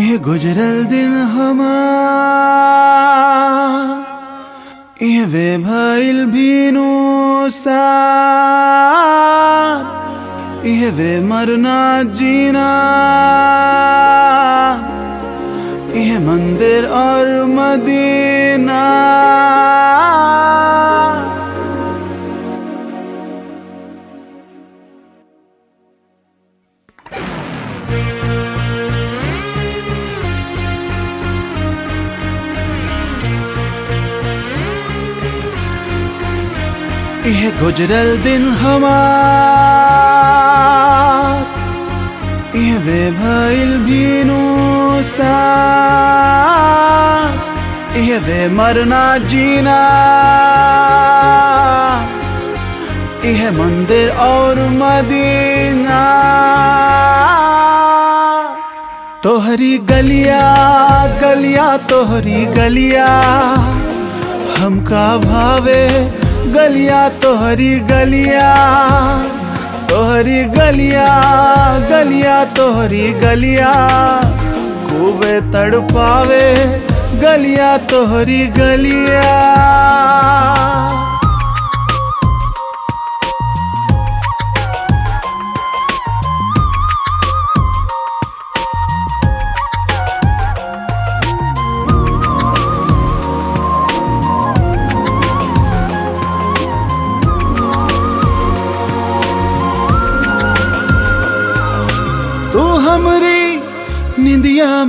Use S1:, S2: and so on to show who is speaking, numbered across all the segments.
S1: यह गुजरल दिन हमार। ए वे भइल भीनु सार। ए वे मरना जीना। ए मंदिर और मदीना। यह गुजरल दिन हमार। यह वे भइल भीनु यह वे मरना जीना। यह मंदिर और मदीना। तोहरी गलिया गलिया, तोहरी गलिया। हमका भावे गलिया तोहरी गलिया तोहरी गलिया गलिया तोहरी गलिया। खूबे तड़पावे गलिया तोहरी गलिया।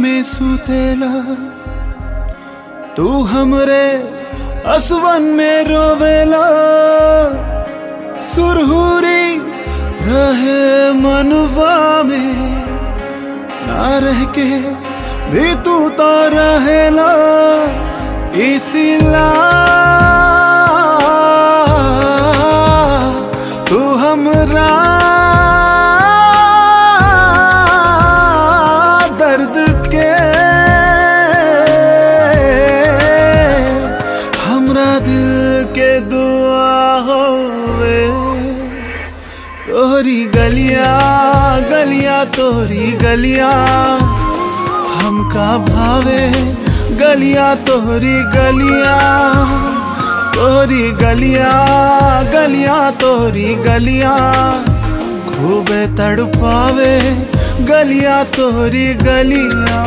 S1: में सुतेला तू हमरे असवन में रोवेला सुरहुरी रहे मनवा में। ना रह के भी तू तो रहेला इसीला तू हमरा हमरा दिल के दुआ होवे। तोहरी गलिया गलिया तोरी गलिया। हमका भावे, गलिया तोरी गलिया। तोहरी गलिया गलिया तोरी गलिया। खूबे तड़पावे, गलिया तोरी गलिया।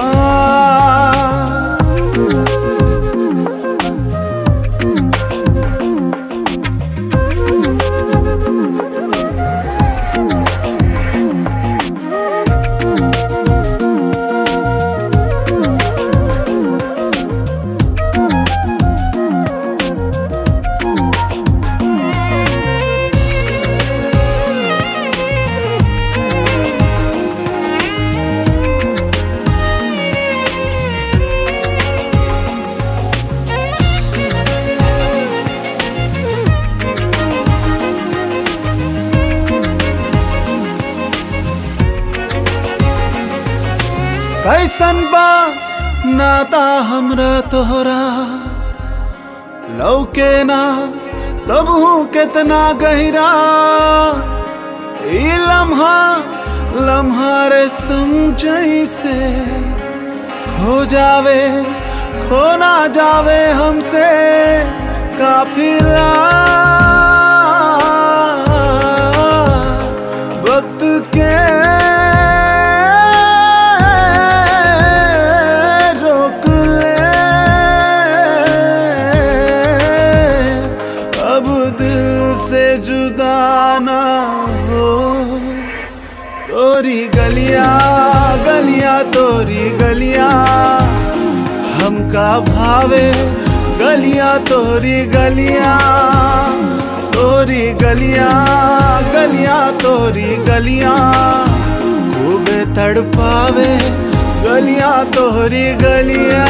S1: कैसन बा नाता हमरा तोहरा? लौके ना तब कितना गहरा? लम्हा लम्हा रे समझई से खो जावे, खो ना जावे हमसे काफिला वक्त के दिल से जुदा ना हो। तोरी गलिया गलिया, तोरी गलिया। हमका भावे, गलिया, तोरी गलिया। तोरी गलिया गलिया, तोरी गलिया। खूबे तड़पावे, गलिया, तोरी गलिया।